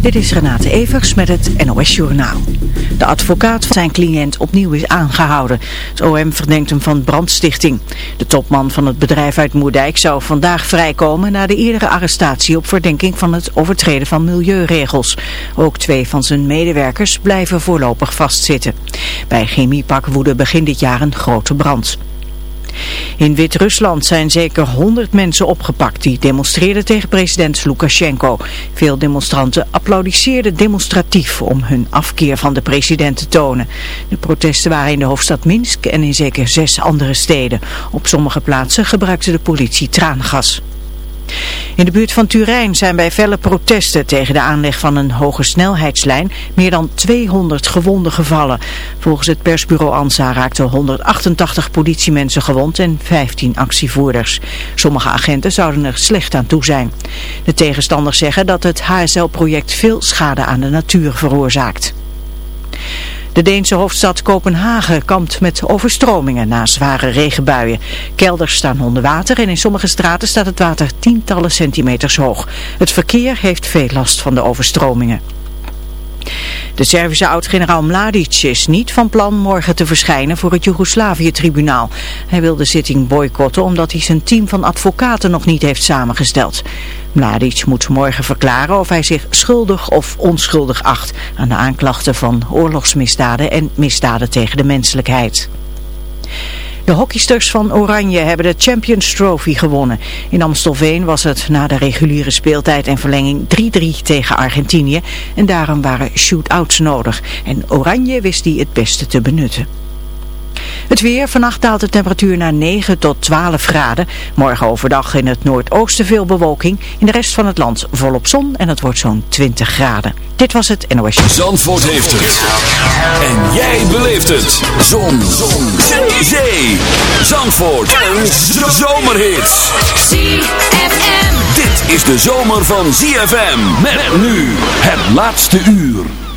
Dit is Renate Evers met het NOS Journaal. De advocaat van zijn cliënt opnieuw is aangehouden. Het OM verdenkt hem van brandstichting. De topman van het bedrijf uit Moerdijk zou vandaag vrijkomen na de eerdere arrestatie op verdenking van het overtreden van milieuregels. Ook twee van zijn medewerkers blijven voorlopig vastzitten. Bij Chemiepak woedde begin dit jaar een grote brand. In Wit-Rusland zijn zeker 100 mensen opgepakt die demonstreerden tegen president Lukashenko. Veel demonstranten applaudisseerden demonstratief om hun afkeer van de president te tonen. De protesten waren in de hoofdstad Minsk en in zeker zes andere steden. Op sommige plaatsen gebruikte de politie traangas. In de buurt van Turijn zijn bij felle protesten tegen de aanleg van een hoge snelheidslijn meer dan 200 gewonden gevallen. Volgens het persbureau ANSA raakten 188 politiemensen gewond en 15 actievoerders. Sommige agenten zouden er slecht aan toe zijn. De tegenstanders zeggen dat het HSL-project veel schade aan de natuur veroorzaakt. De Deense hoofdstad Kopenhagen kampt met overstromingen na zware regenbuien. Kelders staan onder water en in sommige straten staat het water tientallen centimeters hoog. Het verkeer heeft veel last van de overstromingen. De Servische oud-generaal Mladic is niet van plan morgen te verschijnen voor het Joegoslavië-tribunaal. Hij wil de zitting boycotten omdat hij zijn team van advocaten nog niet heeft samengesteld. Mladic moet morgen verklaren of hij zich schuldig of onschuldig acht aan de aanklachten van oorlogsmisdaden en misdaden tegen de menselijkheid. De hockeysters van Oranje hebben de Champions Trophy gewonnen. In Amstelveen was het na de reguliere speeltijd en verlenging 3-3 tegen Argentinië. En daarom waren shootouts nodig. En Oranje wist die het beste te benutten. Het weer, vannacht daalt de temperatuur naar 9 tot 12 graden. Morgen overdag in het noordoosten veel bewolking. In de rest van het land volop zon en het wordt zo'n 20 graden. Dit was het NOS. Zandvoort heeft het. En jij beleeft het. Zon. zon. Zee. Zee. Zandvoort. Een zomerhit. ZFM. Dit is de zomer van ZFM. Met nu het laatste uur.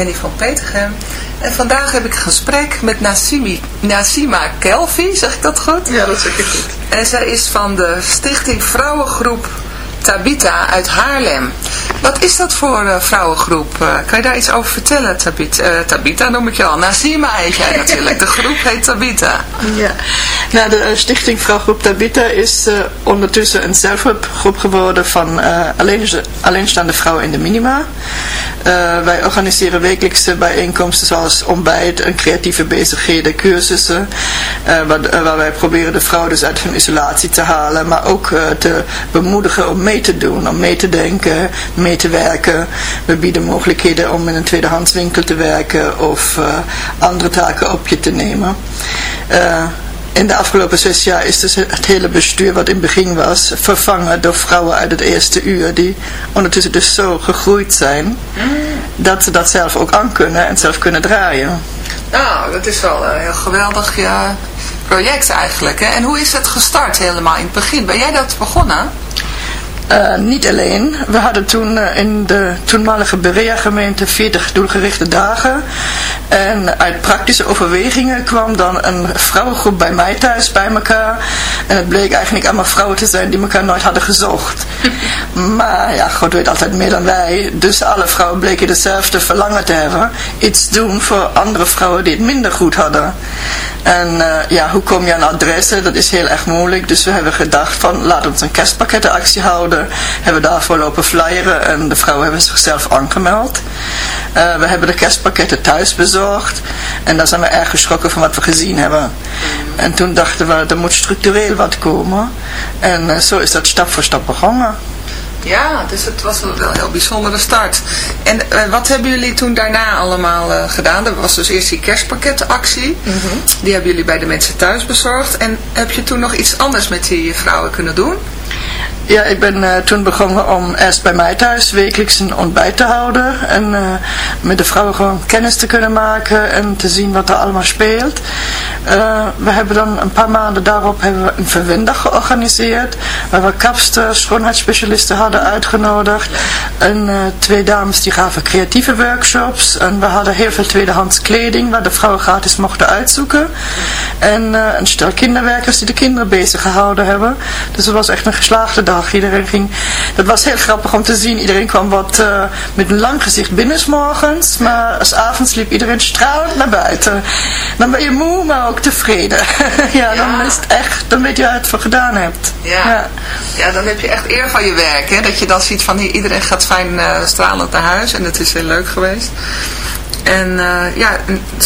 Henny van Petergem. En vandaag heb ik een gesprek met Nassimi, Nassima Kelvi, zeg ik dat goed? Ja, dat zeg ik goed. En zij is van de stichting Vrouwengroep Tabita uit Haarlem. Wat is dat voor uh, vrouwengroep? Uh, kan je daar iets over vertellen, Tabita? Uh, Tabita noem ik je al. Nasima heet jij natuurlijk. De groep heet Tabita. Ja, nou, de stichting Vrouwgroep Tabita is ondertussen een zelfhulpgroep geworden van alleen, alleenstaande vrouwen in de minima. Wij organiseren wekelijkse bijeenkomsten zoals ontbijt en creatieve bezigheden, cursussen. Waar, waar, wij proberen de vrouwen dus uit hun isolatie te halen, maar ook te bemoedigen om mee te doen, om mee te denken, mee te werken. We bieden mogelijkheden om in een tweedehandswinkel te werken of uh, andere taken op je te nemen. In de afgelopen zes jaar is dus het hele bestuur wat in het begin was vervangen door vrouwen uit het eerste uur die ondertussen dus zo gegroeid zijn dat ze dat zelf ook aan kunnen en zelf kunnen draaien. Nou, dat is wel een heel geweldig ja, project eigenlijk. Hè? En hoe is het gestart helemaal in het begin? Ben jij dat begonnen? Uh, niet alleen. We hadden toen uh, in de toenmalige Berea-gemeente 40 doelgerichte dagen. En uit praktische overwegingen kwam dan een vrouwengroep bij mij thuis bij elkaar. En het bleek eigenlijk allemaal vrouwen te zijn die elkaar nooit hadden gezocht. maar ja, God weet altijd meer dan wij. Dus alle vrouwen bleken hetzelfde verlangen te hebben. Iets doen voor andere vrouwen die het minder goed hadden. En uh, ja, hoe kom je aan adressen? Dat is heel erg moeilijk. Dus we hebben gedacht van, laat ons een kerstpakkettenactie houden hebben daarvoor lopen flyeren en de vrouwen hebben zichzelf aangemeld. Uh, we hebben de kerstpakketten thuis bezorgd en daar zijn we erg geschrokken van wat we gezien hebben. En toen dachten we, er moet structureel wat komen. En uh, zo is dat stap voor stap begonnen. Ja, dus het was wel een heel bijzondere start. En uh, wat hebben jullie toen daarna allemaal uh, gedaan? Er was dus eerst die kerstpakketactie. Mm -hmm. Die hebben jullie bij de mensen thuis bezorgd. En heb je toen nog iets anders met die vrouwen kunnen doen? Ja, ik ben uh, toen begonnen om eerst bij mij thuis wekelijks een ontbijt te houden. En uh, met de vrouwen gewoon kennis te kunnen maken en te zien wat er allemaal speelt. Uh, we hebben dan een paar maanden daarop hebben we een verwendag georganiseerd. Waar we kapsters, schoonheidsspecialisten hadden uitgenodigd. En twee dames die gaven creatieve workshops. En we hadden heel veel tweedehands kleding waar de vrouwen gratis mochten uitzoeken. En een stel kinderwerkers die de kinderen bezig gehouden hebben. Dus het was echt een geslaagde dag. Iedereen ging, dat was heel grappig om te zien. Iedereen kwam wat uh, met een lang gezicht binnensmorgens. Maar als avonds liep iedereen stralend naar buiten. Dan ben je moe, maar ook tevreden. ja, ja, dan is het echt, dan weet je waar het voor gedaan hebt. Ja. ja. Ja. dan heb je echt eer van je werk. Hè? Dat je dan ziet van iedereen gaat fijn uh, stralend naar huis. En dat is heel leuk geweest. En uh, ja,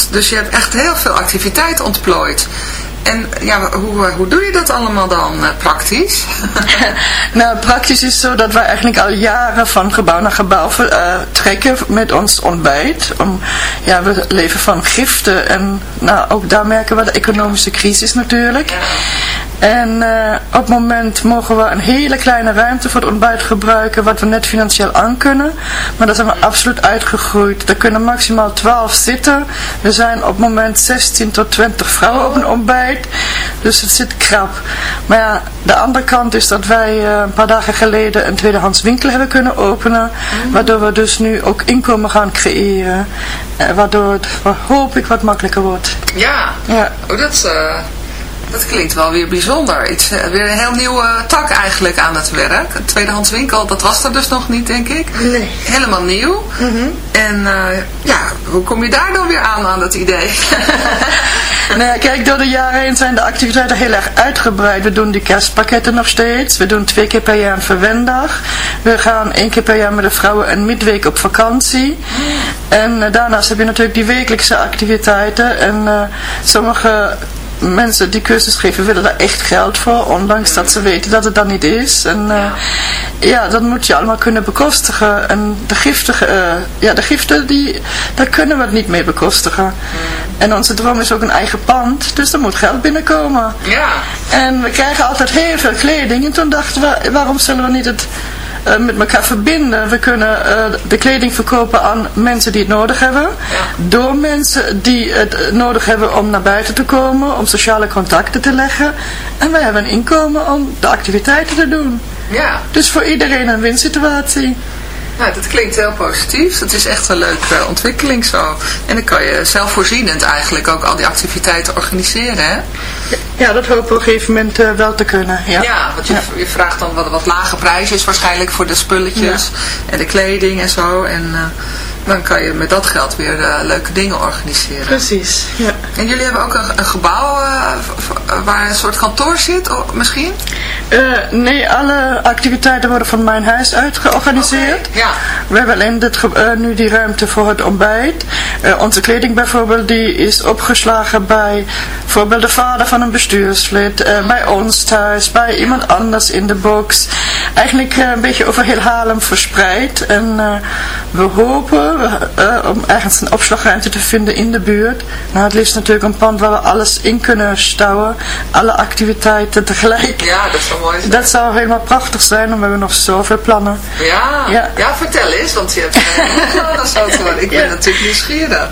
dus je hebt echt heel veel activiteit ontplooid. En ja, hoe, hoe doe je dat allemaal dan uh, praktisch? nou, praktisch is zo dat wij eigenlijk al jaren van gebouw naar gebouw uh, trekken met ons ontbijt. Om, ja, we leven van giften en nou, ook daar merken we de economische crisis natuurlijk. Ja. En uh, op het moment mogen we een hele kleine ruimte voor het ontbijt gebruiken, wat we net financieel aan kunnen. Maar daar zijn we absoluut uitgegroeid. Er kunnen maximaal 12 zitten. Er zijn op het moment 16 tot 20 vrouwen op een ontbijt. Dus het zit krap. Maar ja, de andere kant is dat wij uh, een paar dagen geleden een tweedehands winkel hebben kunnen openen. Waardoor we dus nu ook inkomen gaan creëren. Uh, waardoor het, hoop ik, wat makkelijker wordt. Ja, ja. Oh, dat is... Dat klinkt wel weer bijzonder. Iets, uh, weer een heel nieuwe tak eigenlijk aan het werk. Een tweedehands winkel, dat was er dus nog niet, denk ik. Nee. Helemaal nieuw. Mm -hmm. En uh, ja, hoe kom je daar dan weer aan, aan dat idee? nou kijk, door de jaren heen zijn de activiteiten heel erg uitgebreid. We doen die kerstpakketten nog steeds. We doen twee keer per jaar een verwendag. We gaan één keer per jaar met de vrouwen een midweek op vakantie. En uh, daarnaast heb je natuurlijk die wekelijkse activiteiten. En sommige mensen die cursus geven willen daar echt geld voor, ondanks dat ze weten dat het dan niet is. En uh, ja, dat moet je allemaal kunnen bekostigen. En de giften, uh, ja, de giften, die, daar kunnen we het niet mee bekostigen. En onze droom is ook een eigen pand, dus er moet geld binnenkomen. Ja. En we krijgen altijd heel veel kleding. En toen dachten we, waarom zullen we niet het uh, met elkaar verbinden. We kunnen uh, de kleding verkopen aan mensen die het nodig hebben. Ja. Door mensen die het nodig hebben om naar buiten te komen, om sociale contacten te leggen. En wij hebben een inkomen om de activiteiten te doen. Ja. Dus voor iedereen een winsituatie. Nou, dat klinkt heel positief. Dat is echt een leuke ontwikkeling zo. En dan kan je zelfvoorzienend eigenlijk ook al die activiteiten organiseren, hè? Ja, dat hopen we op een gegeven moment uh, wel te kunnen. Ja, ja want je, ja. je, vraagt dan wat, wat lage prijsjes waarschijnlijk voor de spulletjes en de kleding en zo. En uh, dan kan je met dat geld weer uh, leuke dingen organiseren. Precies, ja. En jullie hebben ook een, een gebouw waar een soort kantoor zit, misschien? nee, alle activiteiten worden van mijn huis uit georganiseerd. Okay, ja. We hebben alleen dit, nu die ruimte voor het ontbijt. onze kleding bijvoorbeeld, die is opgeslagen bij bijvoorbeeld de vader van een bestuurslid, bij ons thuis, bij iemand anders in de box. Eigenlijk een beetje over heel Haarlem verspreid. En we hopen om ergens een opslagruimte te vinden in de buurt. Nou, het liefst natuurlijk een pand waar we alles in kunnen stouwen. Alle activiteiten tegelijk. Ja, dat zou mooi zijn. Dat zou helemaal prachtig zijn, we hebben nog zoveel plannen. Ja, ja. ja vertel eens, want je hebt plannen zo. Ik ben ja. natuurlijk nieuwsgierig.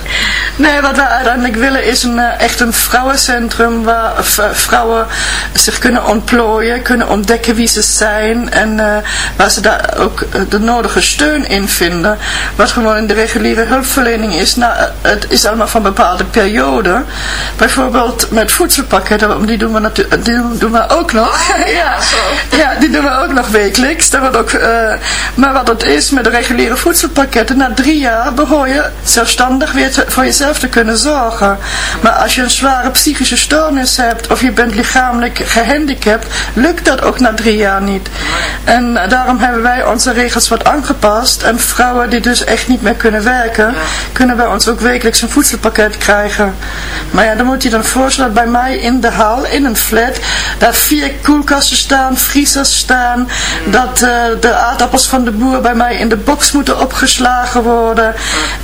Nee, wat we uiteindelijk willen is een, echt een vrouwencentrum waar vrouwen zich kunnen ontplooien, kunnen ontdekken wie ze zijn en uh, waar ze daar ook de nodige steun in vinden. Wat gewoon in de reguliere hulpverlening is, nou, het is allemaal van bepaalde perioden. Bijvoorbeeld met voedselpakketten, die doen we, natuurlijk, die doen we ook nog. Ja, zo. ja, die doen we ook nog wekelijks. Dat wordt ook, uh, maar wat het is met de reguliere voedselpakketten, na drie jaar behoor je zelfstandig weer te, voor jezelf te kunnen zorgen. Maar als je een zware psychische stoornis hebt of je bent lichamelijk gehandicapt, lukt dat ook na drie jaar niet. En daarom hebben wij onze regels wat aangepast. En vrouwen die dus echt niet meer kunnen werken, kunnen bij ons ook wekelijks een voedselpakket krijgen. Maar ja, dan moet je dan voorstellen bij mij in de hal, in een flat, daar vier koelkasten staan, vriezers staan, dat uh, de aardappels van de boer bij mij in de box moeten opgeslagen worden.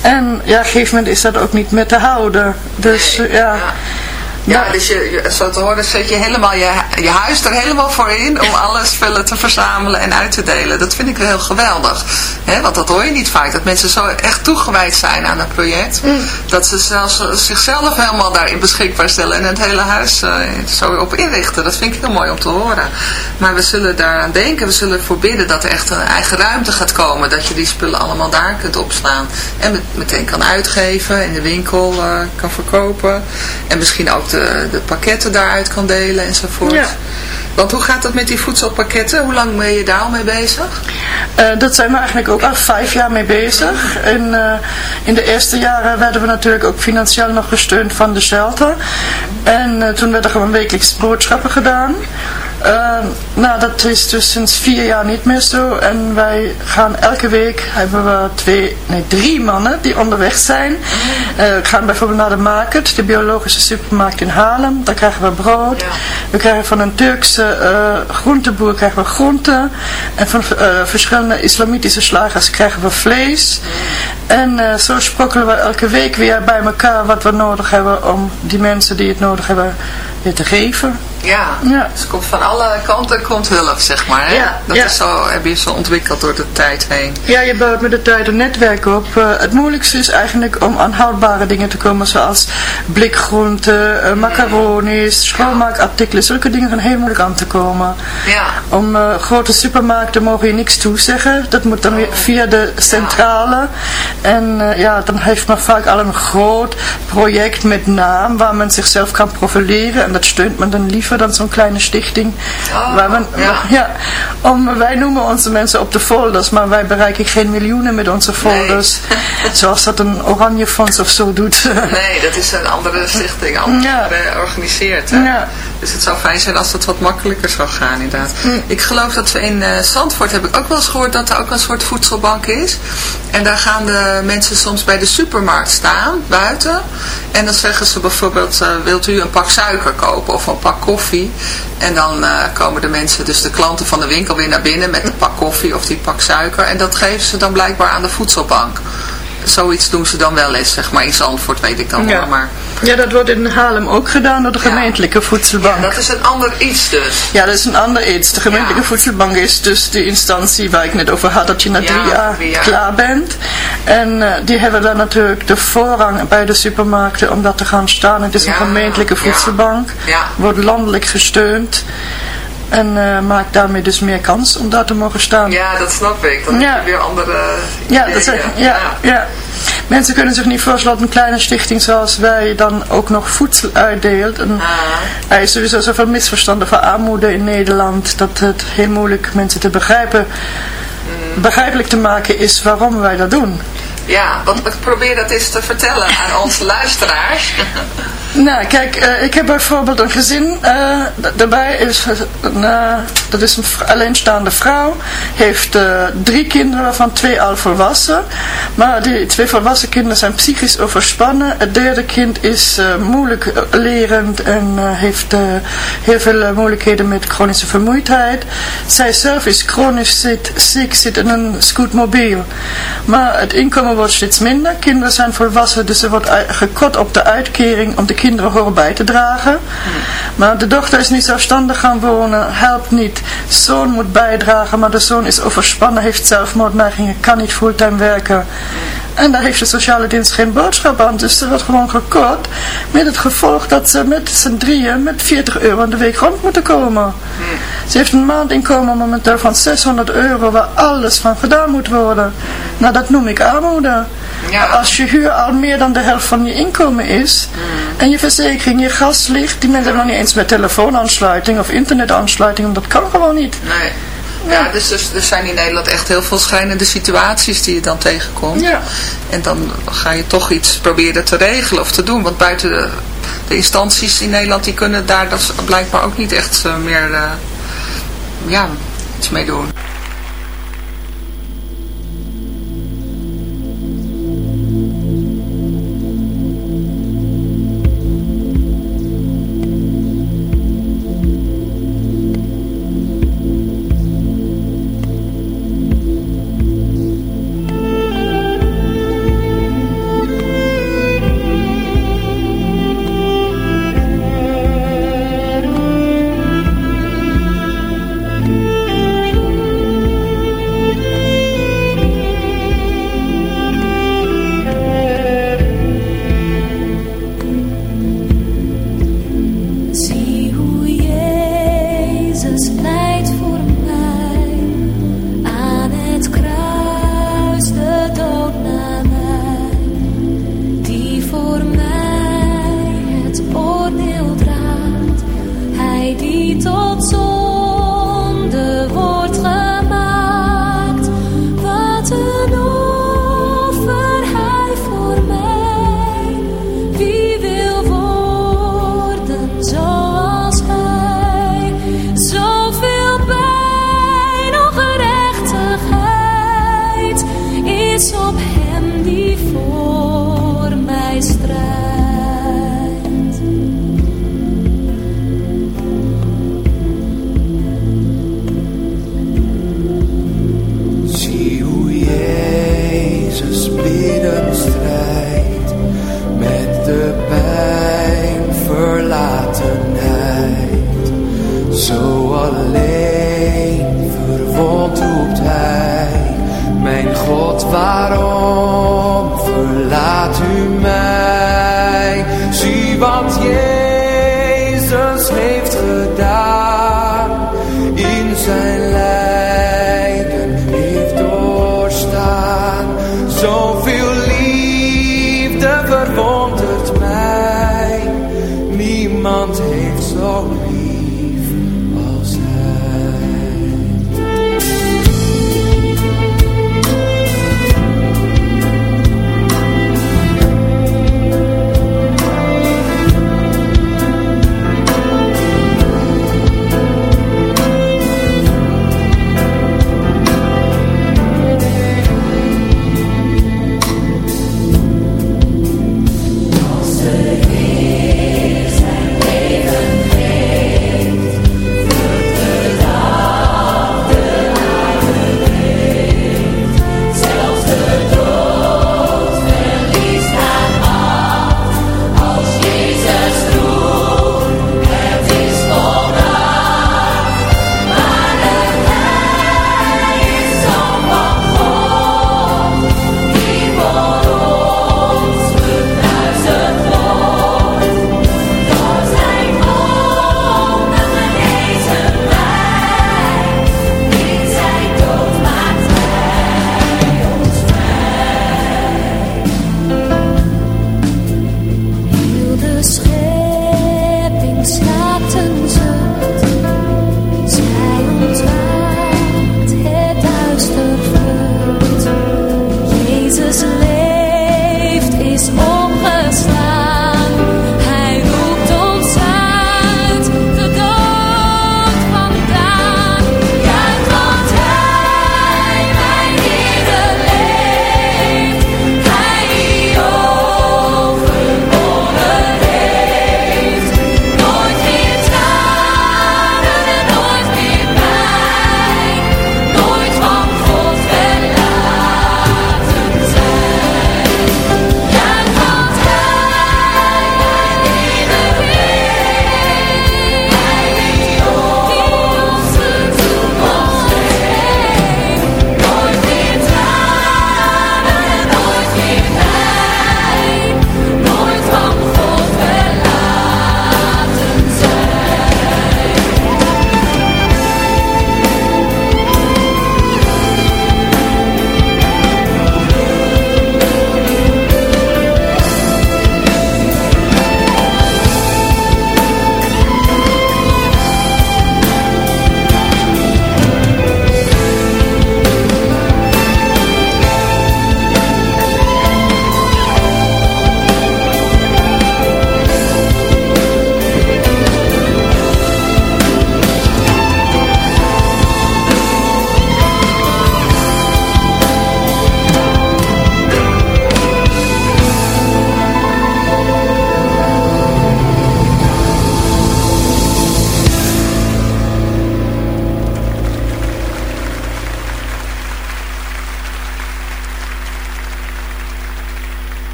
En ja, op een gegeven moment is dat ook niet meer te houden. Dus uh, ja. Ja, dus je, zo te horen zet je helemaal je, je huis er helemaal voor in om alle spullen te verzamelen en uit te delen. Dat vind ik wel heel geweldig. He, want dat hoor je niet vaak, dat mensen zo echt toegewijd zijn aan het project. Mm. Dat ze zelfs zichzelf helemaal daarin beschikbaar stellen en het hele huis uh, zo op inrichten. Dat vind ik heel mooi om te horen. Maar we zullen daaraan denken, we zullen ervoor bidden dat er echt een eigen ruimte gaat komen. Dat je die spullen allemaal daar kunt opslaan. En met, meteen kan uitgeven, in de winkel uh, kan verkopen. En misschien ook de de, de pakketten daaruit kan delen enzovoort. Ja. Want hoe gaat dat met die voedselpakketten? Hoe lang ben je daar al mee bezig? Uh, dat zijn we eigenlijk ook al vijf jaar mee bezig. En uh, in de eerste jaren werden we natuurlijk ook financieel nog gesteund van de shelter. En uh, toen werden gewoon wekelijks boodschappen gedaan. Uh, nou, dat is dus sinds vier jaar niet meer zo. En wij gaan elke week, hebben we twee, nee, drie mannen die onderweg zijn. Uh, we gaan bijvoorbeeld naar de market, de biologische supermarkt in Haarlem. Daar krijgen we brood. Ja. We krijgen van een Turkse uh, groenteboer krijgen we groenten. En van verschillende islamitische slagers krijgen we vlees. En zo sprokkelen we elke week weer bij elkaar wat we nodig hebben om die mensen die het nodig hebben weer te geven. Ja, ja. dus komt van alle kanten komt hulp, zeg maar. Hè? Ja, dat ja. is zo, heb je zo ontwikkeld door de tijd heen. Ja, je bouwt met de tijd een netwerk op. Uh, het moeilijkste is eigenlijk om aan houdbare dingen te komen, zoals blikgroenten, uh, macaronis, schoonmaakartikelen. Zulke dingen zijn heel moeilijk aan te komen. Ja. Om uh, grote supermarkten mogen je niks toezeggen. Dat moet dan weer via de centrale. En ja, dan heeft men vaak al een groot project met naam, waar men zichzelf kan profileren. En dat steunt men dan liever dan zo'n kleine stichting. Oh, waar men, ja. ja, om, wij noemen onze mensen op de folders, maar wij bereiken geen miljoenen met onze folders. Nee. Zoals dat een oranje fonds of zo doet. Nee, dat is een andere stichting, anders Ja. georganiseerd. Hè? Ja. Dus het zou fijn zijn als het wat makkelijker zou gaan inderdaad. Mm. Ik geloof dat we in eh, Zandvoort, heb ik ook wel eens gehoord dat er ook een soort voedselbank is. En daar gaan de mensen soms bij de supermarkt staan, buiten. En dan zeggen ze bijvoorbeeld, eh, wilt u een pak suiker kopen of een pak koffie? En dan eh, komen de mensen, dus de klanten van de winkel weer naar binnen met een pak koffie of die pak suiker. En dat geven ze dan blijkbaar aan de voedselbank. Zoiets doen ze dan wel eens, zeg maar. In Zandvoort weet ik dan Ja. wel, maar... ja, dat wordt in Haarlem ook gedaan door de Ja. gemeentelijke voedselbank. Ja, dat is een ander iets dus. Ja, dat is een ander iets. De gemeentelijke Ja. voedselbank is dus de instantie waar ik net over had, dat je na Ja, drie jaar klaar bent. En eh, die hebben dan natuurlijk de voorrang bij de supermarkten om dat te gaan staan. Het is een gemeentelijke voedselbank, wordt landelijk gesteund. En uh, maakt daarmee dus meer kans om daar te mogen staan. Ja, dat snap ik. Dan heb je weer andere ja, dat is, ja, ja. Mensen kunnen zich niet voorstellen dat een kleine stichting zoals wij dan ook nog voedsel uitdeelt. En ah. Er is sowieso zoveel misverstanden van armoede in Nederland dat het heel moeilijk mensen te begrijpen, mm. begrijpelijk te maken is waarom wij dat doen. Ja, want ik probeer dat eens te vertellen aan onze luisteraars. Nou, kijk, uh, ik heb bijvoorbeeld een gezin, uh, daarbij is, uh, dat is een alleenstaande vrouw, heeft drie kinderen, waarvan twee al volwassen. Maar die twee volwassen kinderen zijn psychisch overspannen. Het derde kind is moeilijk lerend en heeft heel veel moeilijkheden met chronische vermoeidheid. Zij zelf is chronisch ziek, ziek, zit in een scootmobiel. Maar het inkomen wordt steeds minder. Kinderen zijn volwassen, dus er wordt gekort op de uitkering om de horen bij te dragen. Maar de dochter is niet zelfstandig gaan wonen, helpt niet. Zoon moet bijdragen, maar de zoon is overspannen, heeft zelfmoordneigingen, kan niet fulltime werken. En daar heeft de sociale dienst geen boodschap aan. Dus er wordt gewoon gekort. Met het gevolg dat ze met z'n drieën met 40 euro aan de week rond moeten komen. Ze heeft een maandinkomen momenteel van 600 euro waar alles van gedaan moet worden. Nou, dat noem ik armoede. Ja. Als je huur al meer dan de helft van je inkomen is. En je verzekering, je gas ligt. Die mensen hebben nog niet eens met telefoonaansluiting of internetaansluiting. Dat kan gewoon niet. Nee. Ja, dus, dus er zijn in Nederland echt heel veel schrijnende situaties die je dan tegenkomt. Ja. En dan ga je toch iets proberen te regelen of te doen. Want buiten de, de instanties in Nederland, die kunnen daar dat blijkbaar ook niet echt uh, meer uh, ja, iets mee doen.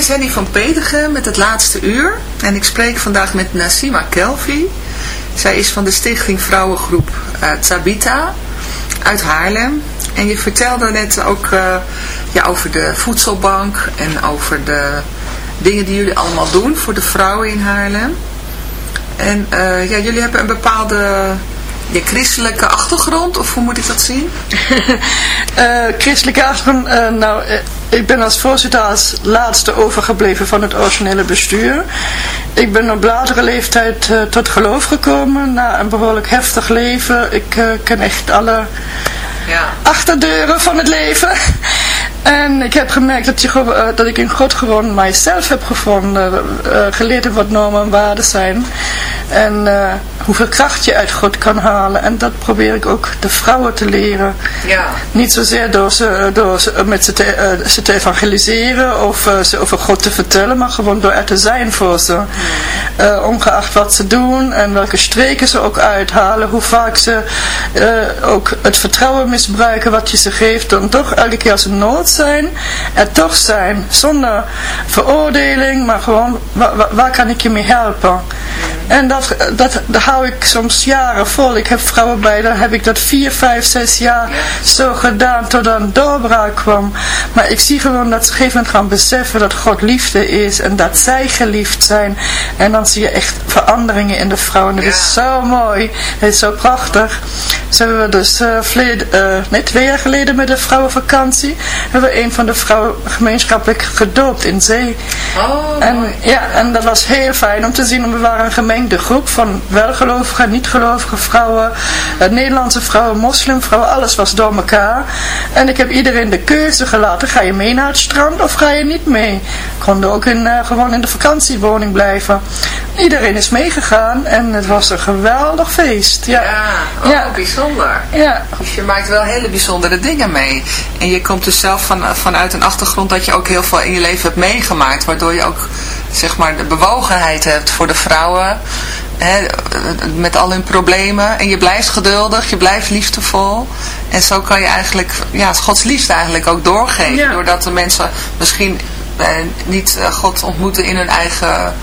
Is Henny van Pedegen met het laatste uur. En ik spreek vandaag met Nasima Kelvi. Zij is van de stichting Vrouwengroep uh, uit Haarlem. En je vertelde net ook uh, ja, over de voedselbank en over de dingen die jullie allemaal doen voor de vrouwen in Haarlem. En uh, ja, jullie hebben een bepaalde je christelijke achtergrond, of hoe moet ik dat zien? christelijke achtergrond, nou, ik ben als voorzitter als laatste overgebleven van het originele bestuur. Ik ben op latere leeftijd tot geloof gekomen, na een behoorlijk heftig leven. Ik ken echt alle ja. achterdeuren van het leven. En ik heb gemerkt dat, je, dat ik in God gewoon mijzelf heb gevonden, geleerd heb wat normen en waarden zijn. En uh, hoeveel kracht je uit God kan halen. En dat probeer ik ook de vrouwen te leren. Ja. Niet zozeer door ze, door ze, met ze, te, uh, ze te evangeliseren of uh, ze over God te vertellen. Maar gewoon door er te zijn voor ze. Hmm. ongeacht wat ze doen en welke streken ze ook uithalen. Hoe vaak ze ook het vertrouwen misbruiken wat je ze geeft. Dan toch elke keer als ze nood zijn. Er toch zijn. Zonder veroordeling. Maar gewoon waar, waar kan ik je mee helpen. En dat, dat, dat hou ik soms jaren vol. Ik heb vrouwen bij, dan heb ik dat vier, vijf, zes jaar zo gedaan tot een doorbraak kwam. Maar ik zie gewoon dat ze op een gegeven moment gaan beseffen dat God liefde is en dat zij geliefd zijn. En dan zie je echt veranderingen in de vrouwen. Dat is zo mooi. Het is zo prachtig. Zo hebben we dus uh, uh, nee, twee jaar geleden met de vrouwenvakantie hebben we een van de vrouwen gemeenschappelijk gedoopt in zee. Oh, en, ja, en dat was heel fijn om te zien. We waren een gemengde groep van welgelovige, niet-gelovige vrouwen, uh, Nederlandse vrouwen, moslimvrouwen, alles was door elkaar. En ik heb iedereen de keuze gelaten, ga je mee naar het strand of ga je niet mee? Konden ook in, uh, gewoon in de vakantiewoning blijven. Iedereen is meegegaan en het was een geweldig feest. Ja, ja, oh, ja. bijzonder. Ja. Dus je maakt wel hele bijzondere dingen mee. En je komt dus zelf van, vanuit een achtergrond dat je ook heel veel in je leven hebt meegemaakt, waardoor je ook zeg maar de bewogenheid hebt voor de vrouwen met al hun problemen. En je blijft geduldig, je blijft liefdevol. En zo kan je eigenlijk ja, Gods liefde eigenlijk ook doorgeven. Doordat de mensen misschien eh, niet eh, God ontmoeten in hun eigen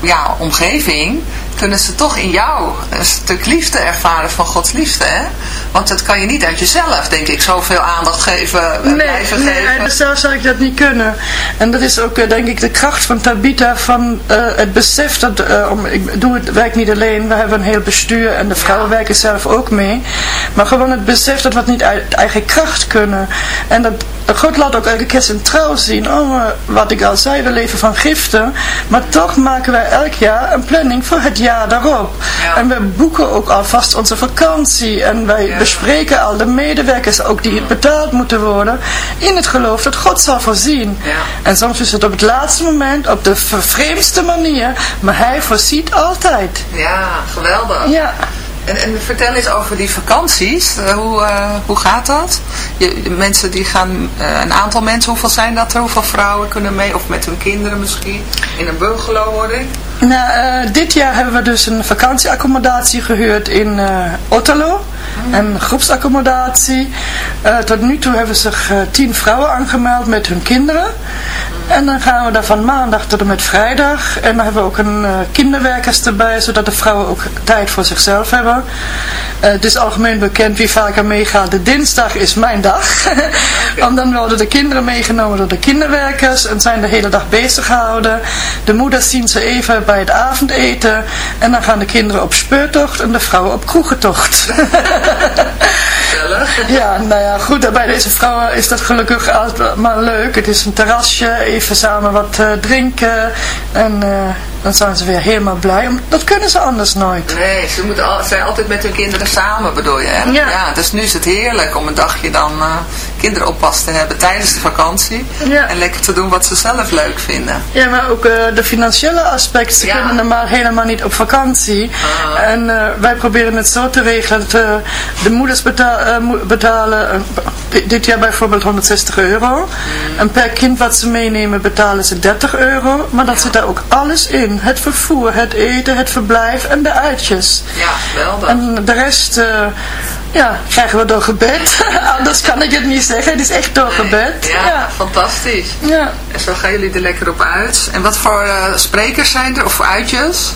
ja, omgeving kunnen ze toch in jou een stuk liefde ervaren van Gods liefde. Hè? Want dat kan je niet uit jezelf, denk ik, zoveel aandacht geven, nee, blijven nee, geven. Nee, zelf zou ik dat niet kunnen. En dat is ook, eh, denk ik, de kracht van Tabita, van uh, het besef dat, uh, om, ik doe het werk niet alleen, we hebben een heel bestuur en de vrouwen ja. werken zelf ook mee. Maar gewoon het besef dat we het niet uit eigen kracht kunnen. En dat God laat ook elke keer zijn trouw zien. Oh, wat ik al zei, we leven van giften. Maar toch maken wij elk jaar een planning voor het jaar daarop. Ja. En we boeken ook alvast onze vakantie. En wij ja. bespreken al de medewerkers, ook die betaald moeten worden. In het geloof dat God zal voorzien. Ja. En soms is het op het laatste moment, op de vreemdste manier. Maar hij voorziet altijd. Ja, geweldig. Ja. En, en, vertel eens over die vakanties. Uh, hoe, uh, hoe gaat dat? Je, mensen die gaan, uh, een aantal mensen, hoeveel zijn dat er? Hoeveel vrouwen kunnen mee? Of met hun kinderen misschien? In een bungalow ik. Nou, dit jaar hebben we dus een vakantieaccommodatie gehuurd in Otterlo. Een groepsaccommodatie. tot nu toe hebben zich tien vrouwen aangemeld met hun kinderen. En dan gaan we daar van maandag tot en met vrijdag. En dan hebben we ook een uh, kinderwerkers erbij, zodat de vrouwen ook tijd voor zichzelf hebben. Het is algemeen bekend wie vaker meegaat. De dinsdag is mijn dag. Want dan worden de kinderen meegenomen door de kinderwerkers en zijn de hele dag bezig gehouden. De moeders zien ze even bij het avondeten. En dan gaan de kinderen op speurtocht en de vrouwen op kroegentocht. ja, nou ja, goed. Bij deze vrouwen is dat gelukkig maar leuk. Het is een terrasje, even samen wat uh, drinken. En uh, dan zijn ze weer helemaal blij. Dat kunnen ze anders nooit. Nee, ze moeten al, zijn altijd met hun kinderen samen, bedoel je, hè? Ja. ja. Dus nu is het heerlijk om een dagje dan uh, kinderoppas te hebben tijdens de vakantie. Ja. En lekker te doen wat ze zelf leuk vinden. Ja, maar ook uh, de financiële aspect. Ze Ja. kunnen normaal helemaal niet op vakantie. Ah. En uh, wij proberen het zo te regelen dat de moeders beta mo betalen, dit, dit jaar bijvoorbeeld 160 euro. Mm. En per kind wat ze meenemen betalen ze 30 euro. Maar dat zit daar ook alles in. Het vervoer, het eten, het verblijf en de uitjes. Ja, wel dan. En de rest... eh, ja, krijgen we door gebed. Anders kan ik het niet zeggen. Het is echt door gebed. Ja, Ja. fantastisch. ja. En zo gaan jullie er lekker op uit. En wat voor eh, sprekers zijn er, of voor uitjes?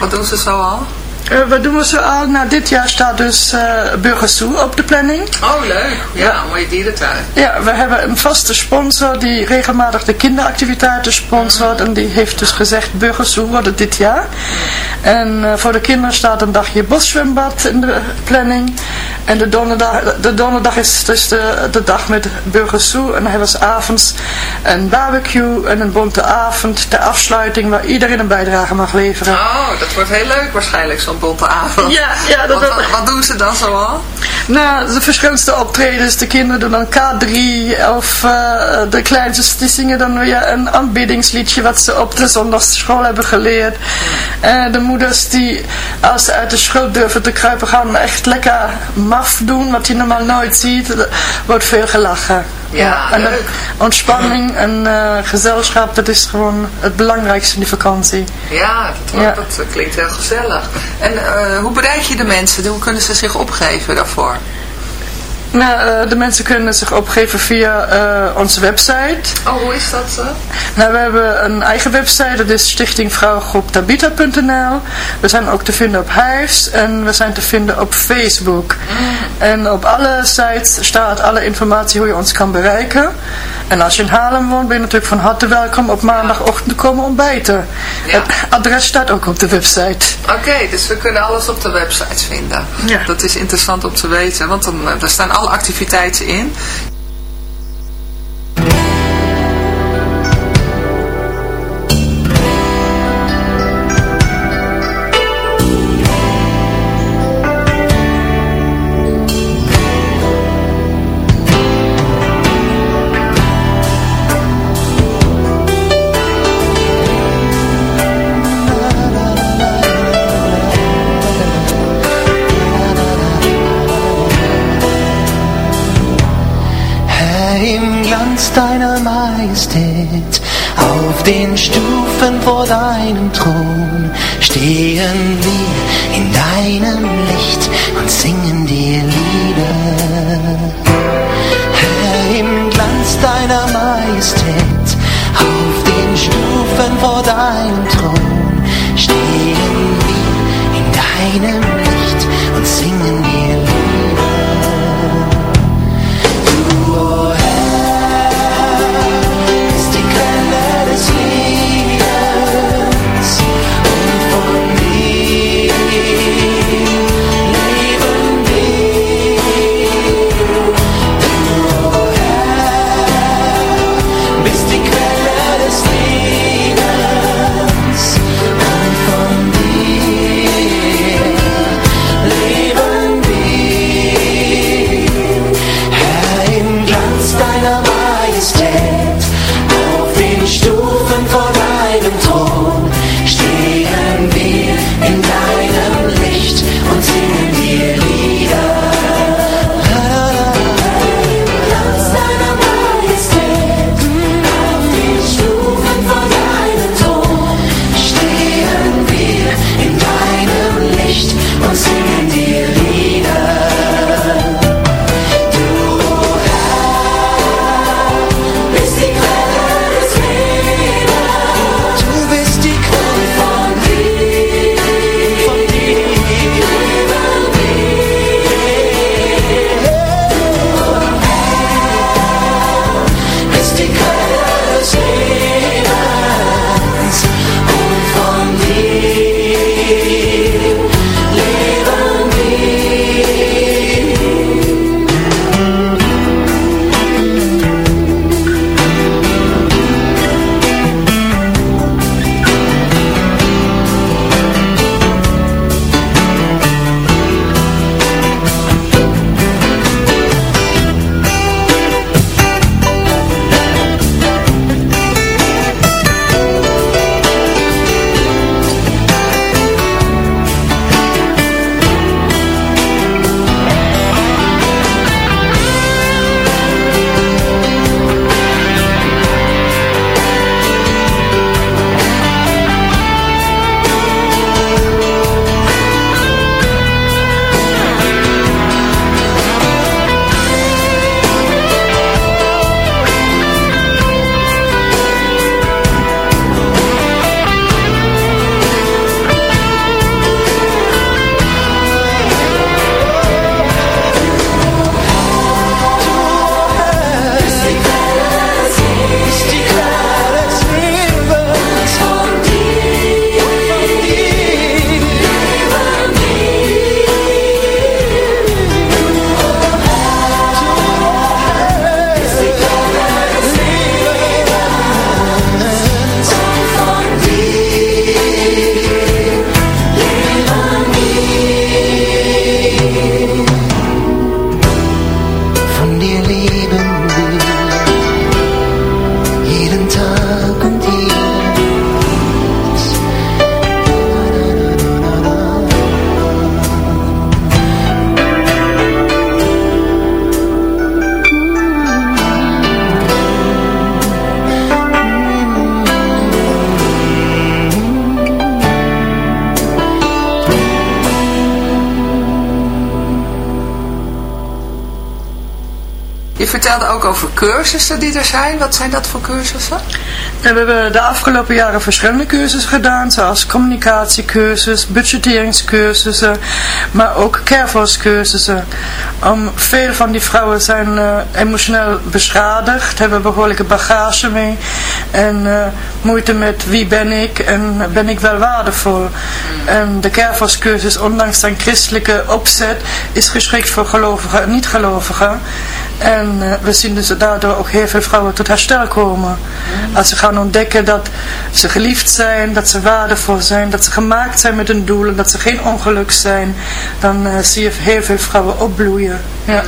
Wat doen ze zo al? Eh, wat doen we zo al? Nou, dit jaar staat dus eh Burgersoe op de planning. Oh, leuk. Ja, mooie dierentuin. Ja, we hebben een vaste sponsor die regelmatig de kinderactiviteiten sponsort. En die heeft dus gezegd, Burgersoe wordt het dit jaar. En eh, voor de kinderen staat een dagje boszwembad in de planning. En de donderdag, de donderdag is dus de, de dag met Burgersoe. En dan hebben ze avonds een barbecue en een bonte avond. De afsluiting waar iedereen een bijdrage mag leveren. Oh, dat wordt heel leuk waarschijnlijk, bonte avond. Ja, ja, dat wat, wat, wat doen ze dan zoal? Nou, de verschillendste optredens. De kinderen doen dan K3 of eh, de kleinste zingen dan weer een aanbiddingsliedje wat ze op de zondagsschool hebben geleerd. En de moeders die als ze uit de school durven te kruipen gaan echt lekker maf doen wat je normaal nooit ziet. Er wordt veel gelachen. Ja, en leuk. ontspanning en eh, gezelschap, dat is gewoon het belangrijkste in die vakantie. Ja, dat, Ja. dat klinkt heel gezellig. En eh, hoe bereik je de mensen? Hoe kunnen ze zich opgeven daarvoor? Nou, eh, de mensen kunnen zich opgeven via eh, onze website. Oh, hoe is dat? eh? Nou, we hebben een eigen website, dat is stichtingvrouwengroep We zijn ook te vinden op Hives en we zijn te vinden op Facebook. En op alle sites staat alle informatie hoe je ons kan bereiken. En als je in Haarlem woont, ben je natuurlijk van harte welkom op maandagochtend te komen ontbijten. Ja. Het adres staat ook op de website. Oké, dus we kunnen alles op de website vinden. Ja. Dat is interessant om te weten, want dan, daar staan alle activiteiten in. Stufen vor deinem Thron stehen wir in deinem Licht und singen dir Lieder. Herr, im Glanz deiner Majestät, auf den Stufen vor deinem Thron vertelde ook over cursussen die er zijn. Wat zijn dat voor cursussen? En we hebben de afgelopen jaren verschillende cursussen gedaan, zoals communicatiecursus, budgetteringscursussen, maar ook cursussen. Om veel van die vrouwen zijn eh, emotioneel beschadigd, hebben behoorlijke bagage mee en uh, moeite met wie ben ik en ben ik wel waardevol. En de cursus, ondanks zijn christelijke opzet, is geschikt voor gelovigen en niet-gelovigen. En uh, we zien dus daardoor ook heel veel vrouwen tot herstel komen. Als ze gaan ontdekken dat ze geliefd zijn, dat ze waardevol zijn, dat ze gemaakt zijn met een doel en dat ze geen ongeluk zijn, dan uh, zie je heel veel vrouwen opbloeien. Ja.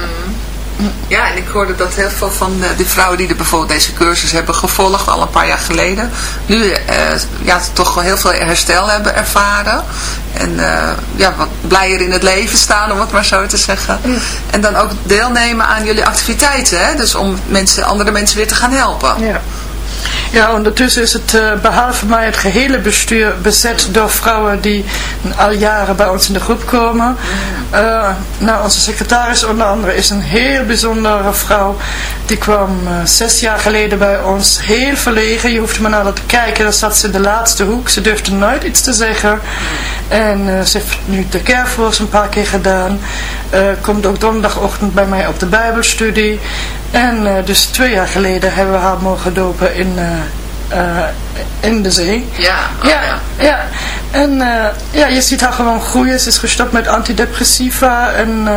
Ja, en ik hoorde dat heel veel van uh, die vrouwen die er bijvoorbeeld deze cursus hebben gevolgd, al een paar jaar geleden, nu ja, toch wel heel veel herstel hebben ervaren. En uh, ja, wat blijer in het leven staan, om het maar zo te zeggen. En dan ook deelnemen aan jullie activiteiten, hè? dus om mensen, andere mensen weer te gaan helpen. Ja. Ja, ondertussen is het uh, behalve mij het gehele bestuur bezet door vrouwen die al jaren bij ons in de groep komen. Uh, nou, onze secretaris onder andere is een heel bijzondere vrouw. Die kwam uh, zes jaar geleden bij ons. Heel verlegen, je hoeft maar naar haar te kijken. Dan zat ze in de laatste hoek. Ze durfde nooit iets te zeggen. En ze heeft nu de Careforce een paar keer gedaan. komt ook donderdagochtend bij mij op de bijbelstudie. En uh, dus twee jaar geleden hebben we haar mogen dopen in, uh, uh, in de zee. Ja, oh, ja, ja, ja. En ja, je ziet haar gewoon groeien. Ze is gestopt met antidepressiva en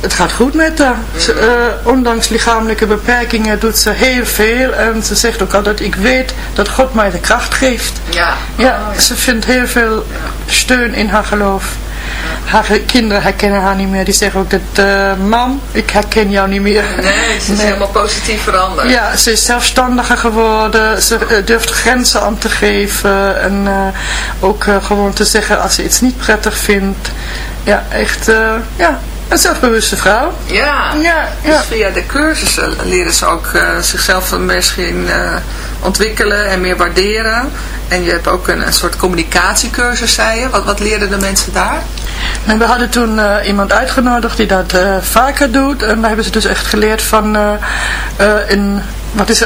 het gaat goed met haar. Ze, ondanks lichamelijke beperkingen doet ze heel veel. En ze zegt ook altijd, ik weet dat God mij de kracht geeft. Ja, ja, oh, ja. ze vindt heel veel steun in haar geloof haar kinderen herkennen haar niet meer. Die zeggen ook dat, uh, mam, ik herken jou niet meer. Nee, ze is nee. helemaal positief veranderd. Ja, ze is zelfstandiger geworden. Ze uh, durft grenzen aan te geven. En uh, ook gewoon te zeggen als ze iets niet prettig vindt. Ja, echt, ja, een zelfbewuste vrouw. Ja, ja, dus ja. via de cursussen leren ze ook zichzelf misschien ontwikkelen en meer waarderen. En je hebt ook een, een soort communicatiecursus, zei je. Wat, wat leerden de mensen daar? En we hadden toen uh, iemand uitgenodigd die dat uh, vaker doet. En daar hebben ze dus echt geleerd van uh, in wat is,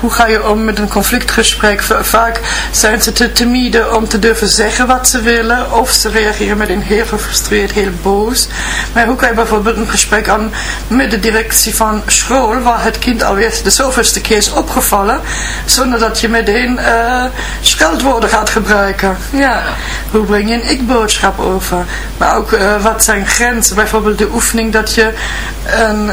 hoe ga je om met een conflictgesprek? Vaak zijn ze te timide om te durven zeggen wat ze willen. Of ze reageren meteen heel gefrustreerd, heel boos. Maar hoe kan je bijvoorbeeld een gesprek aan met de directie van school, waar het kind alweer de zoveelste keer is opgevallen, zonder dat je meteen uh, scheldwoorden gaat gebruiken. Ja. Hoe breng je een ik-boodschap over? Maar ook uh, wat zijn grenzen? Bijvoorbeeld de oefening dat je een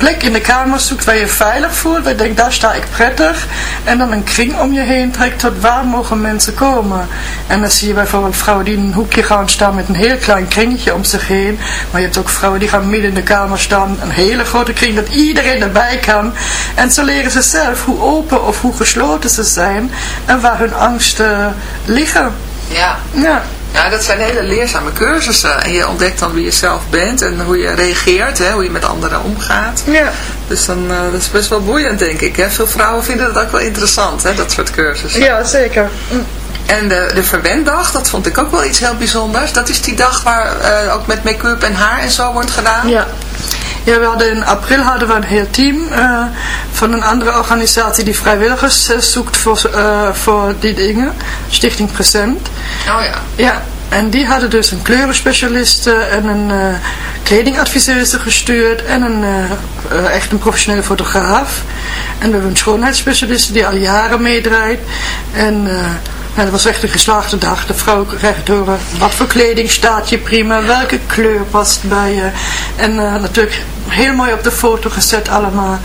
plek in de kamer zoekt waar je veilig voelt. Waar je denkt, daar sta ik prettig. En dan een kring om je heen trekt tot waar mogen mensen komen. En dan zie je bijvoorbeeld vrouwen die in een hoekje gaan staan met een heel klein kringetje om zich heen. Maar je hebt ook vrouwen die gaan midden in de kamer staan. Een hele grote kring dat iedereen erbij kan. En zo leren ze zelf hoe open of hoe gesloten ze zijn. En waar hun angsten liggen. Ja. Ja. Ja, dat zijn hele leerzame cursussen. En je ontdekt dan wie je zelf bent en hoe je reageert, hè, hoe je met anderen omgaat. Ja. Dus dan, uh, dat is best wel boeiend, denk ik. Hè? Veel vrouwen vinden dat ook wel interessant, hè, dat soort cursussen. Ja, zeker. En de, de verwenddag, dat vond ik ook wel iets heel bijzonders. Dat is die dag waar uh, ook met make-up en haar en zo wordt gedaan. Ja. Ja, we hadden in april hadden we een heel team uh, van een andere organisatie die vrijwilligers uh, zoekt voor, uh, voor die dingen. Stichting Present. Oh ja. Ja, en die hadden dus een kleurenspecialiste en een kledingadviseuse gestuurd en een, echt een professionele fotograaf. En we hebben een schoonheidsspecialiste die al jaren meedraait. En ja, dat was echt een geslaagde dag. De vrouw krijgt horen wat voor kleding staat je prima, welke kleur past bij je. En uh, natuurlijk heel mooi op de foto gezet allemaal.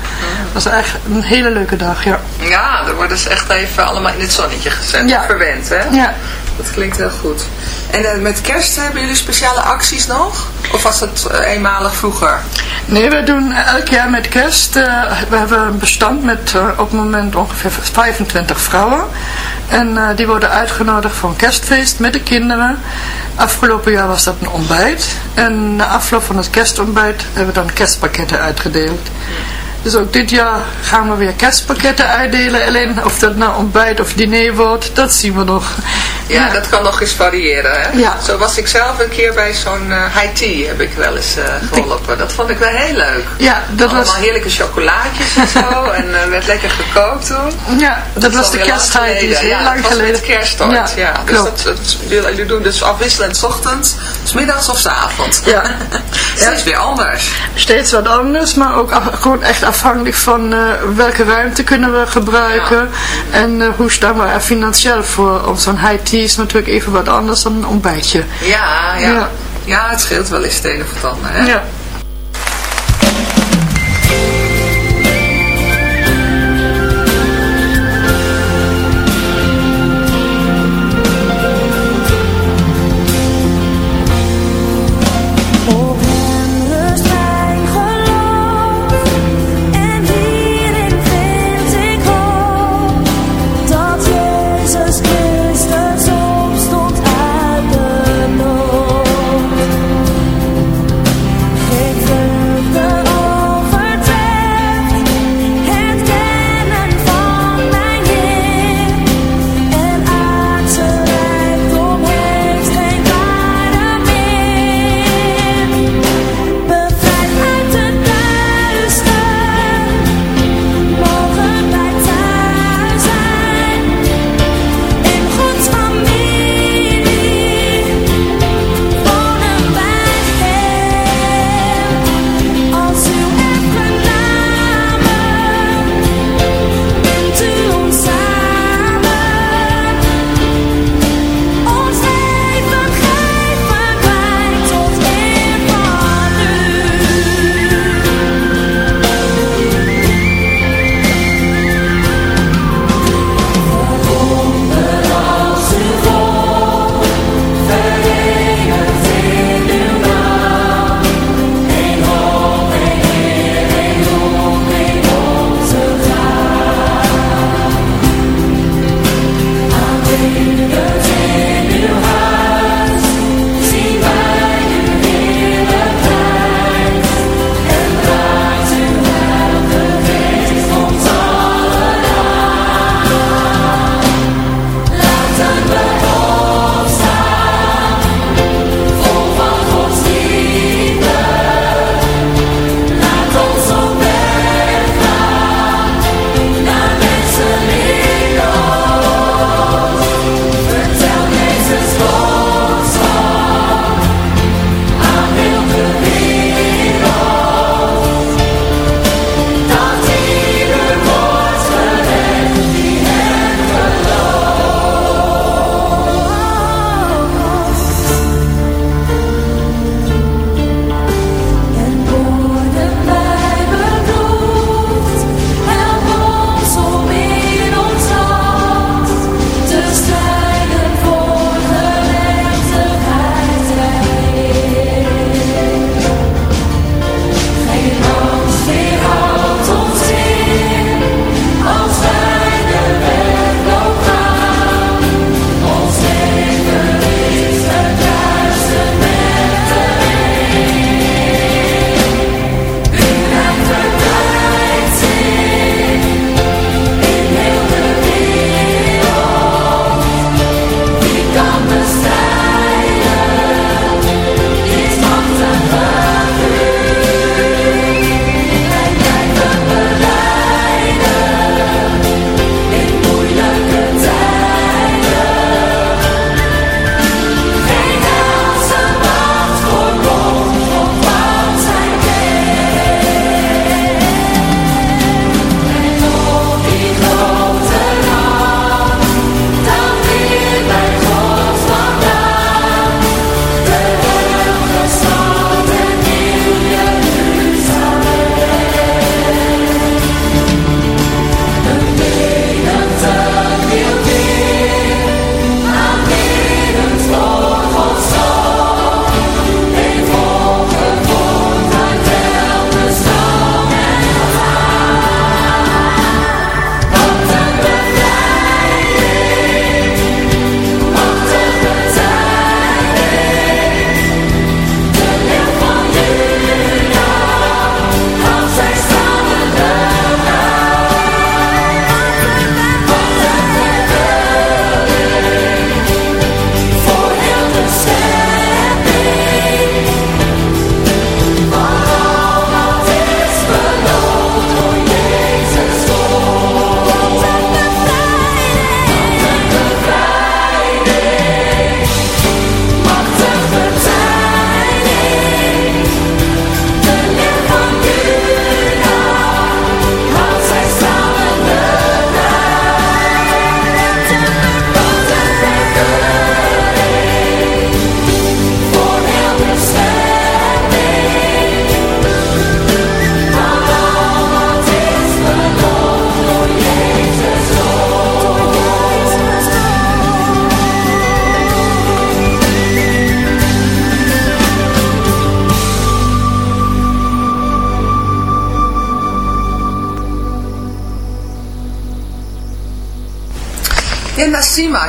Dat was echt een hele leuke dag, ja. Ja, er worden ze echt even allemaal in het zonnetje gezet. Ja. Verwend, hè? Ja. Dat klinkt heel goed. En uh, met kerst hebben jullie speciale acties nog? Of was dat uh, eenmalig vroeger? Nee, we doen elk jaar met kerst. Uh, we hebben een bestand met op het moment ongeveer 25 vrouwen. En die worden uitgenodigd voor een kerstfeest met de kinderen. Afgelopen jaar was dat een ontbijt. En na afloop van het kerstontbijt hebben we dan kerstpakketten uitgedeeld. Dus ook dit jaar gaan we weer kerstpakketten uitdelen. Alleen of dat nou ontbijt of diner wordt, dat zien we nog. Ja, dat kan nog eens variëren. Hè? Ja. Zo was ik zelf een keer bij zo'n eh, high tea, heb ik wel eens eh, geholpen. Dat vond ik wel heel leuk. Ja, dat Allemaal was, heerlijke chocolaatjes en zo. en eh, werd lekker gekookt toen. ja, dat was de kersthigh tea, heel ja, lang dat was geleden. met kerststart. Ja, Ja, Dus klopt. dat, dat, jullie doen dus afwisselend 's ochtends, 's middags of 's avonds. Ja. Steeds weer anders. Steeds wat anders, maar ook af- gewoon echt afhankelijk van welke ruimte kunnen we gebruiken. En hoe staan we er financieel voor. Om zo'n high tea is natuurlijk even wat anders dan een ontbijtje. Ja, ja. Ja. ja. het scheelt wel eens het een of het ander. Hè? Ja.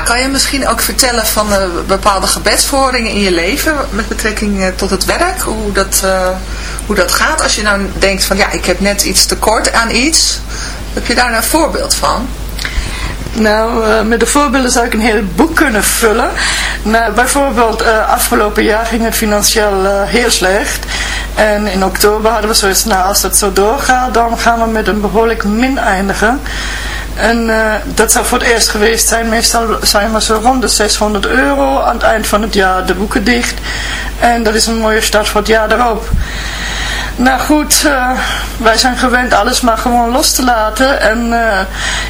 Kan je misschien ook vertellen van eh, bepaalde gebedsverhoringen in je leven met betrekking eh, tot het werk? Hoe dat, eh, hoe dat gaat als je nou denkt van ja, ik heb net iets tekort aan iets. Heb je daar een voorbeeld van? Nou, met de voorbeelden zou ik een heel boek kunnen vullen. Nou, bijvoorbeeld, afgelopen jaar ging het financieel heel slecht. En in oktober hadden we zoiets, nou als het zo doorgaat, dan gaan we met een behoorlijk min eindigen. En eh, dat zou voor het eerst geweest zijn. Meestal zijn we zo rond de 600 euro aan het eind van het jaar de boeken dicht. En dat is een mooie start voor het jaar erop. Nou goed, eh, wij zijn gewend alles maar gewoon los te laten en eh,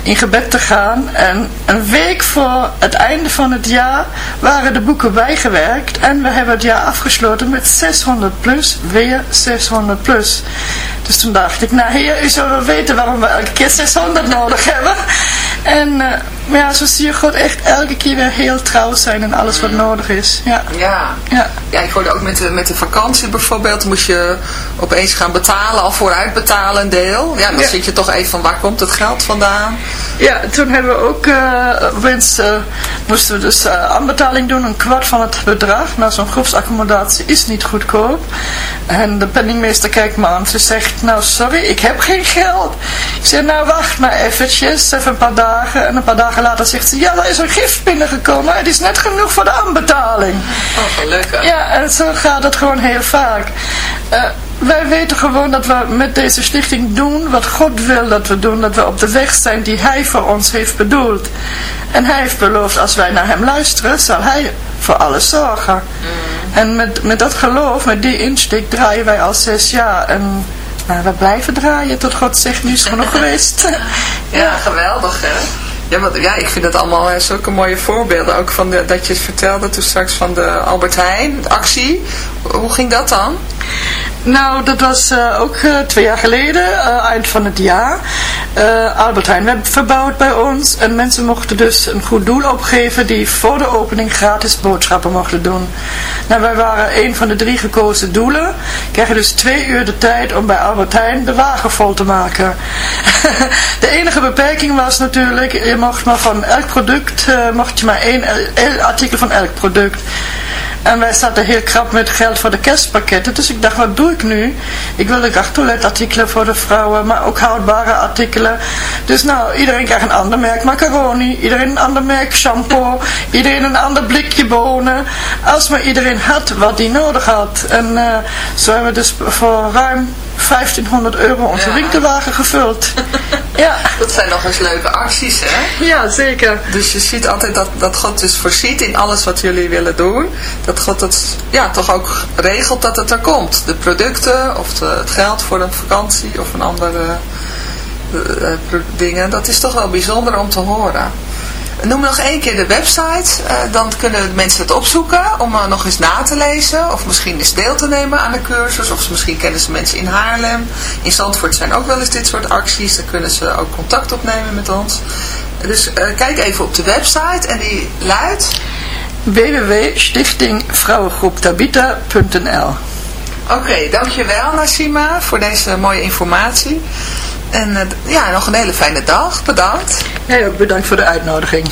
in gebed te gaan. En een week voor het einde van het jaar waren de boeken bijgewerkt. En we hebben het jaar afgesloten met 600 plus, weer 600 plus. Dus toen dacht ik, nou heer, u zou wel weten waarom we elke keer 600 nodig hebben. En eh, maar ja, zo zie je God echt elke keer weer heel trouw zijn in alles wat nodig is. Ja, Ja. ja. Ja, ik hoorde ook met de, met de vakantie bijvoorbeeld, moest je opeens gaan betalen, al vooruit betalen een deel. Ja, dan Ja. zit je toch even van waar komt het geld vandaan? Ja, toen hebben we ook eh winst, eh, moesten we dus eh, aanbetaling doen, een kwart van het bedrag. Nou, zo'n groepsaccommodatie is niet goedkoop. En de penningmeester kijkt me aan, ze zegt, nou sorry, ik heb geen geld. Ik zeg, nou wacht maar eventjes, even een paar dagen. En een paar dagen later zegt ze, ja, er is een gift binnengekomen, het is net genoeg voor de aanbetaling. Oh, gelukkig. Ja, en zo gaat het gewoon heel vaak. Eh, wij weten gewoon dat we met deze stichting doen wat God wil dat we doen. Dat we op de weg zijn die Hij voor ons heeft bedoeld. En Hij heeft beloofd, als wij naar Hem luisteren, zal Hij voor alles zorgen. En met, met dat geloof, met die insteek, draaien wij al zes jaar. En nou, we blijven draaien tot God zegt, nu is genoeg geweest. Ja, geweldig hè. Ja, want, ja, ik vind het allemaal eh, zulke mooie voorbeelden. Ook van de, dat je het vertelde toen straks van de Albert Heijn, de actie. Hoe ging dat dan? Nou, dat was eh, ook eh, twee jaar geleden, eh, eind van het jaar. Albert Heijn werd verbouwd bij ons en mensen mochten dus een goed doel opgeven die voor de opening gratis boodschappen mochten doen. Nou, wij waren een van de drie gekozen doelen. Kregen dus twee uur de tijd om bij Albert Heijn de wagen vol te maken. de enige beperking was natuurlijk, je mocht maar van elk product, mocht je maar één artikel van elk product. En wij zaten heel krap met geld voor de kerstpakketten. Dus ik dacht, wat doe ik nu? Ik wilde graag toiletartikelen voor de vrouwen, maar ook houdbare artikelen. Dus nou, iedereen krijgt een ander merk macaroni, iedereen een ander merk shampoo, iedereen een ander blikje bonen. Als maar iedereen had wat hij nodig had. En eh, zo hebben we dus voor ruim 1500 euro onze Ja. winkelwagen gevuld. ja. Dat zijn nog eens leuke acties hè. ja, zeker. Dus je ziet altijd dat, dat God dus voorziet in alles wat jullie willen doen. Dat God het ja, toch ook regelt dat het er komt. De producten of de- het geld voor een vakantie of een andere eh, eh, dingen. Dat is toch wel bijzonder om te horen. Noem nog één keer de website. eh, dan kunnen mensen het opzoeken om eh, nog eens na te lezen. Of misschien eens deel te nemen aan de cursus. Of misschien kennen ze mensen in Haarlem. In Zandvoort zijn ook wel eens dit soort acties. Dan kunnen ze ook contact opnemen met ons. Dus eh, kijk even op de website. En die luidt... www.stichtingvrouwengroeptabita.nl Oké, dankjewel Nassima voor deze mooie informatie. En eh, ja, nog een hele fijne dag. Bedankt. Jij ook bedankt voor de uitnodiging.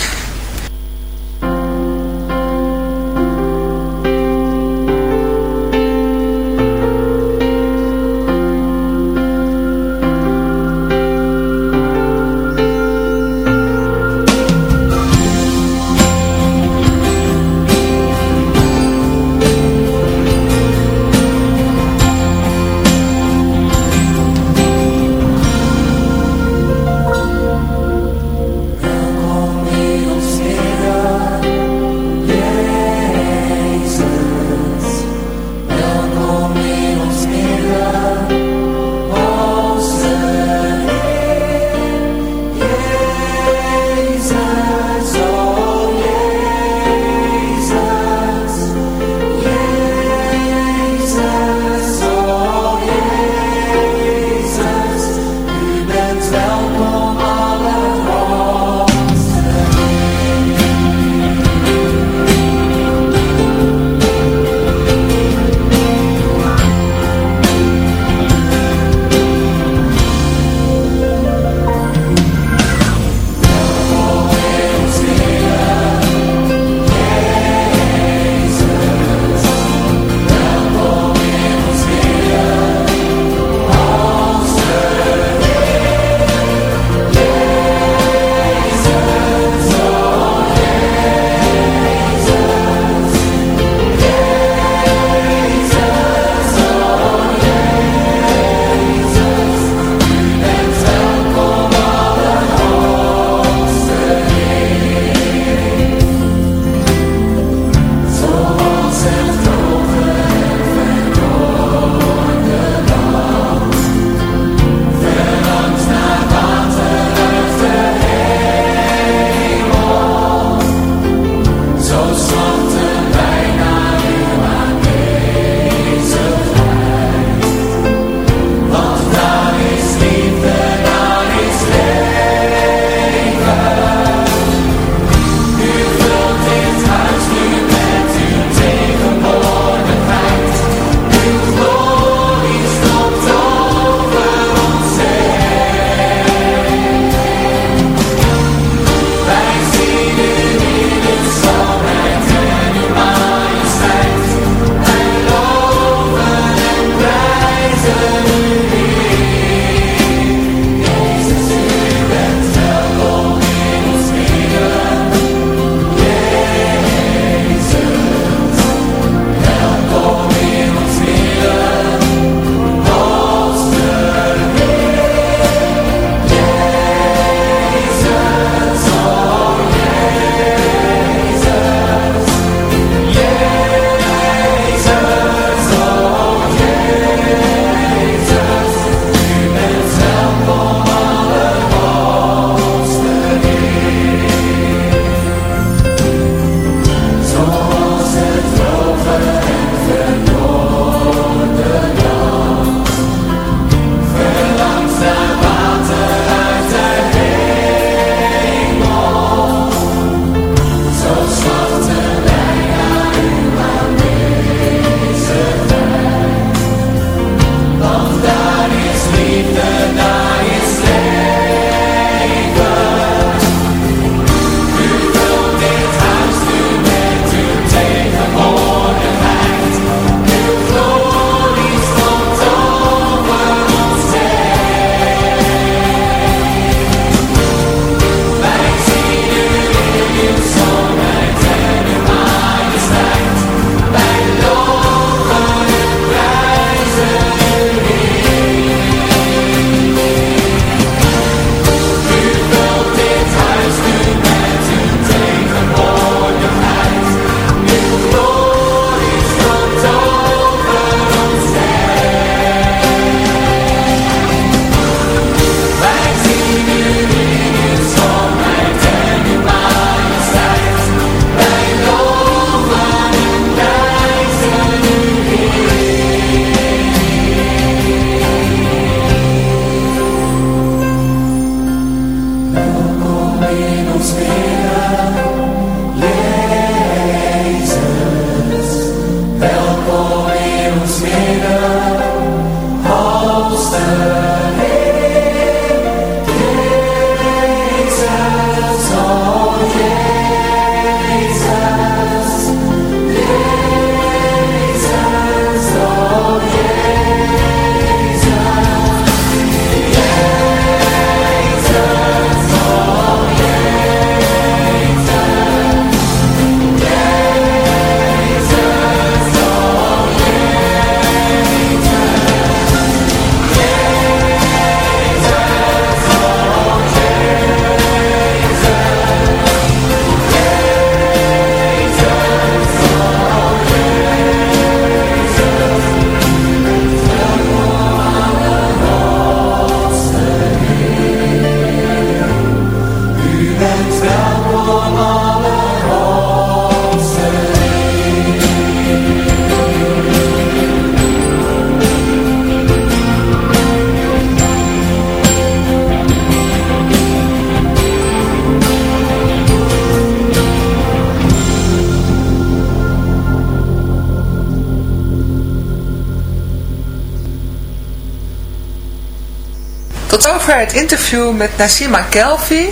Het interview met Nassima Kelvi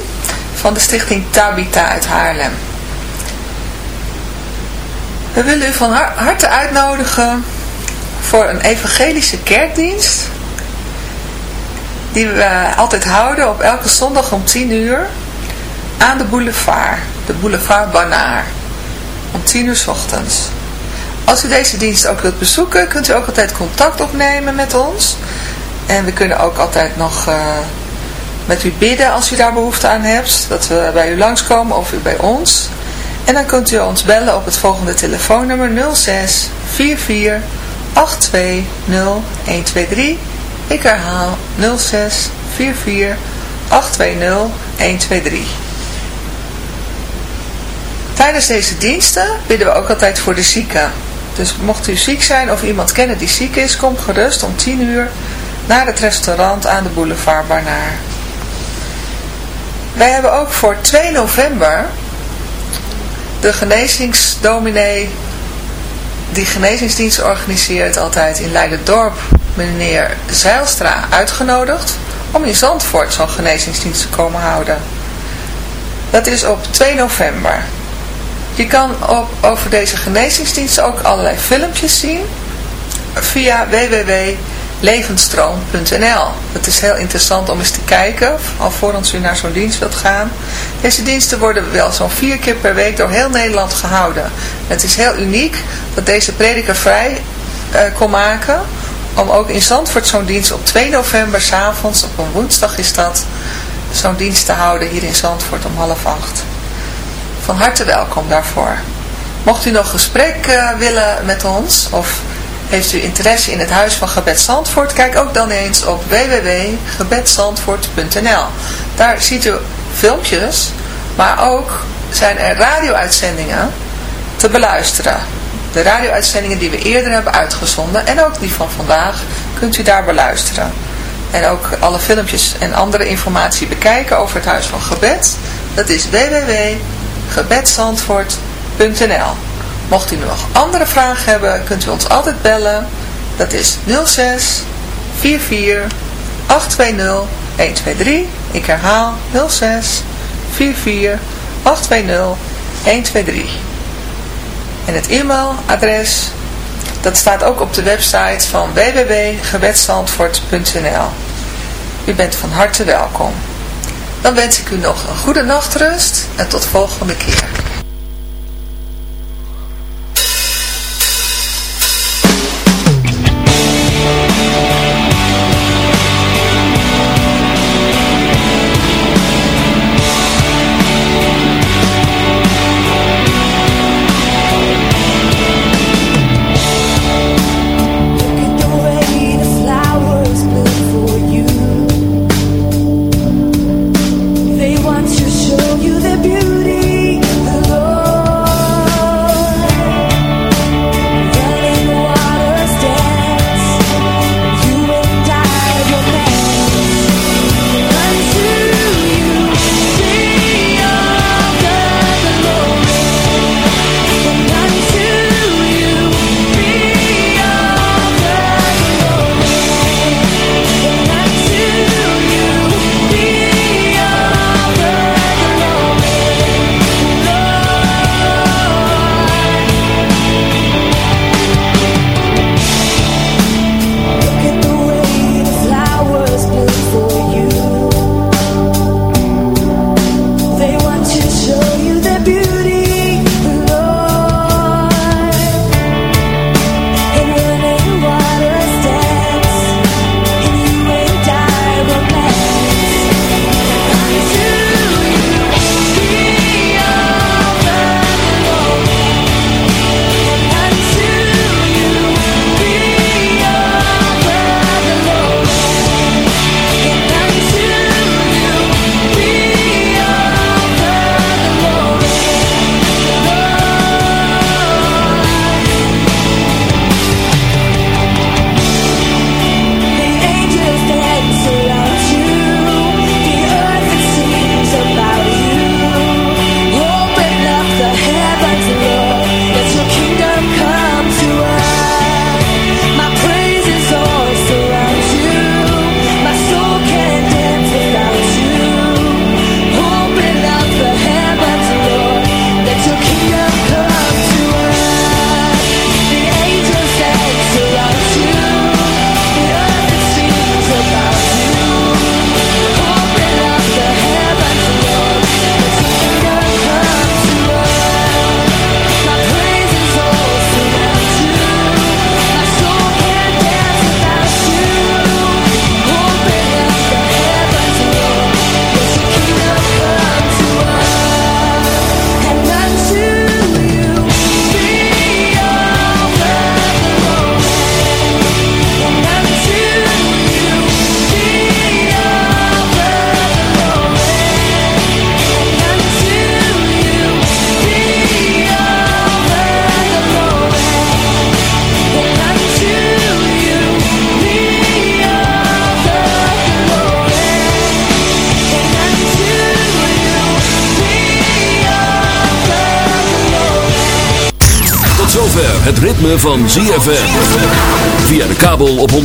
van de stichting Tabita uit Haarlem. We willen u van har- harte uitnodigen voor een evangelische kerkdienst. Die we altijd houden op elke zondag om 10 uur aan de boulevard. De boulevard Banaar. Om 10 uur 's ochtends. Als u deze dienst ook wilt bezoeken, kunt u ook altijd contact opnemen met ons. En we kunnen ook altijd nog eh, met u bidden als u daar behoefte aan hebt. Dat we bij u langskomen of u bij ons. En dan kunt u ons bellen op het volgende telefoonnummer 06 44 82 0123. Ik herhaal 06 44 820 123. Tijdens deze diensten bidden we ook altijd voor de zieken. Dus mocht u ziek zijn of iemand kennen die ziek is, kom gerust om 10 uur naar het restaurant aan de boulevard Barnaar. Wij hebben ook voor 2 november de genezingsdominee die genezingsdienst organiseert altijd in Leiden-dorp, meneer Zeilstra, uitgenodigd om in Zandvoort zo'n genezingsdienst te komen houden. Dat is op 2 november. Je kan op, over deze genezingsdienst ook allerlei filmpjes zien via www.levensstroom.nl. Het is heel interessant om eens te kijken, alvorens u naar zo'n dienst wilt gaan. Deze diensten worden wel zo'n vier keer per week door heel Nederland gehouden. Het is heel uniek dat deze prediker vrij eh, kon maken om ook in Zandvoort zo'n dienst op 2 november s'avonds, op een woensdag is dat, zo'n dienst te houden hier in Zandvoort om half acht. Van harte welkom daarvoor. Mocht u nog gesprek eh, willen met ons of heeft u interesse in het Huis van Gebed Zandvoort, kijk ook dan eens op www.gebedzandvoort.nl. Daar ziet u filmpjes, maar ook zijn er radio-uitzendingen te beluisteren. De radio-uitzendingen die we eerder hebben uitgezonden en ook die van vandaag kunt u daar beluisteren. En ook alle filmpjes en andere informatie bekijken over het Huis van Gebed. Dat is www.gebedsandvoort.nl Mocht u nog andere vragen hebben, kunt u ons altijd bellen. Dat is 06 44 820 123. Ik herhaal 06 44 820 123. En het e-mailadres, dat staat ook op de website van www.gebedsandvoort.nl. U bent van harte welkom. Dan wens ik u nog een goede nachtrust en tot volgende keer.